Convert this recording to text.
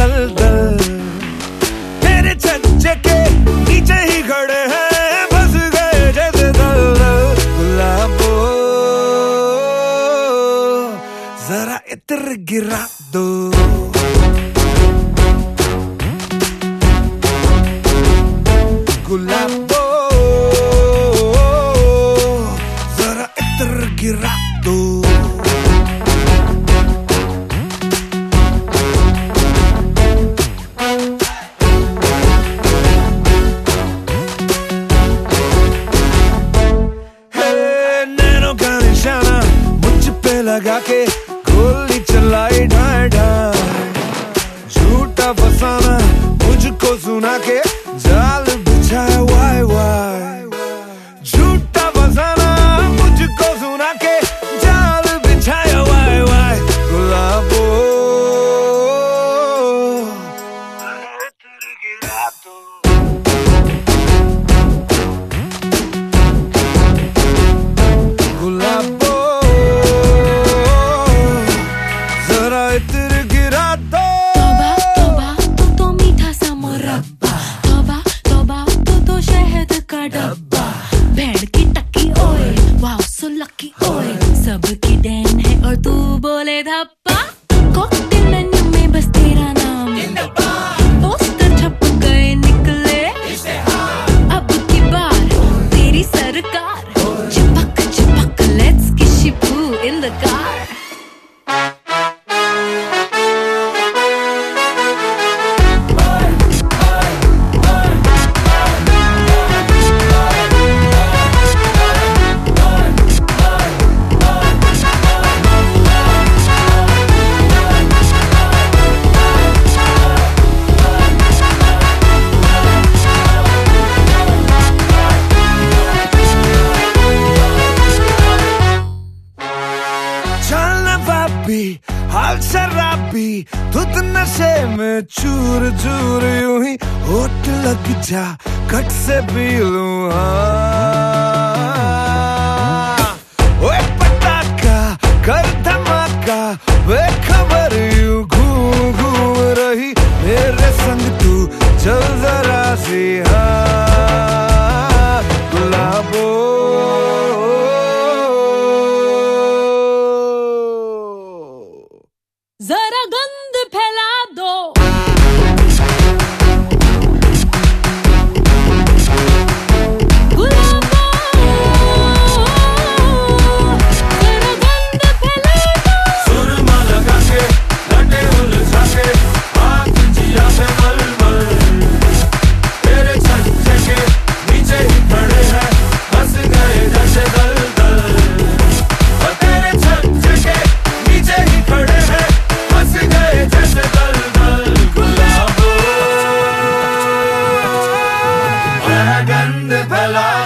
दल दल तेरे छज्जे के नीचे ही खड़े हैं बस गए जैसे दल दल गुलाबो जरा इतर गिरा दो। गुलाबो जरा इतर गिरा लगा के वाओ सो लकी ओए सबकी डैन है और तू बोले धप्पा। कॉकटेल मेन्यू भाभी हाल शराबी धुत नशे में चूर चूर यूँ ही होट लग जा, कट से पी लू हाँ। alive.